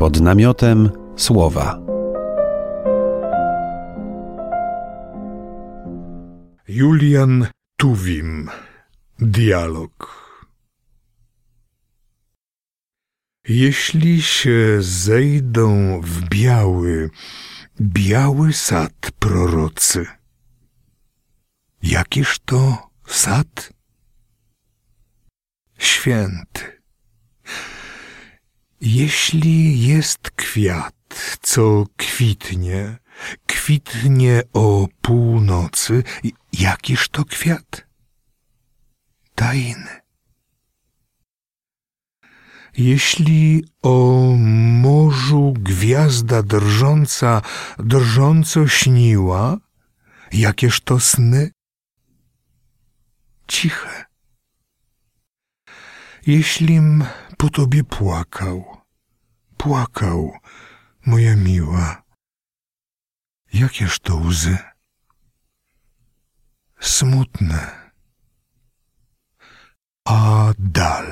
Pod namiotem słowa. Julian Tuwim. Dialog. Jeśli się zejdą w biały, biały sad prorocy, jakiż to sad? Święty. Jeśli jest kwiat, co kwitnie, kwitnie o północy, jakiż to kwiat? Tajny. Jeśli o morzu gwiazda drżąca, drżąco śniła, jakież to sny? Ciche. Jeślim po tobie płakał, płakał, moja miła, jakież to łzy? Smutne. A dal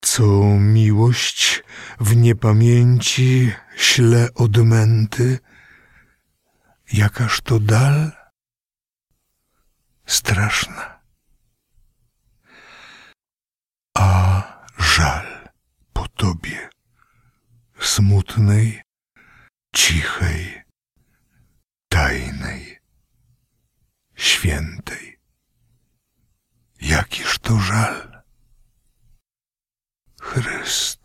co miłość w niepamięci śle odmęty, jakaż to dal straszna. A żal po tobie, smutnej, cichej, tajnej, świętej. Jakiż to żal? Chryst.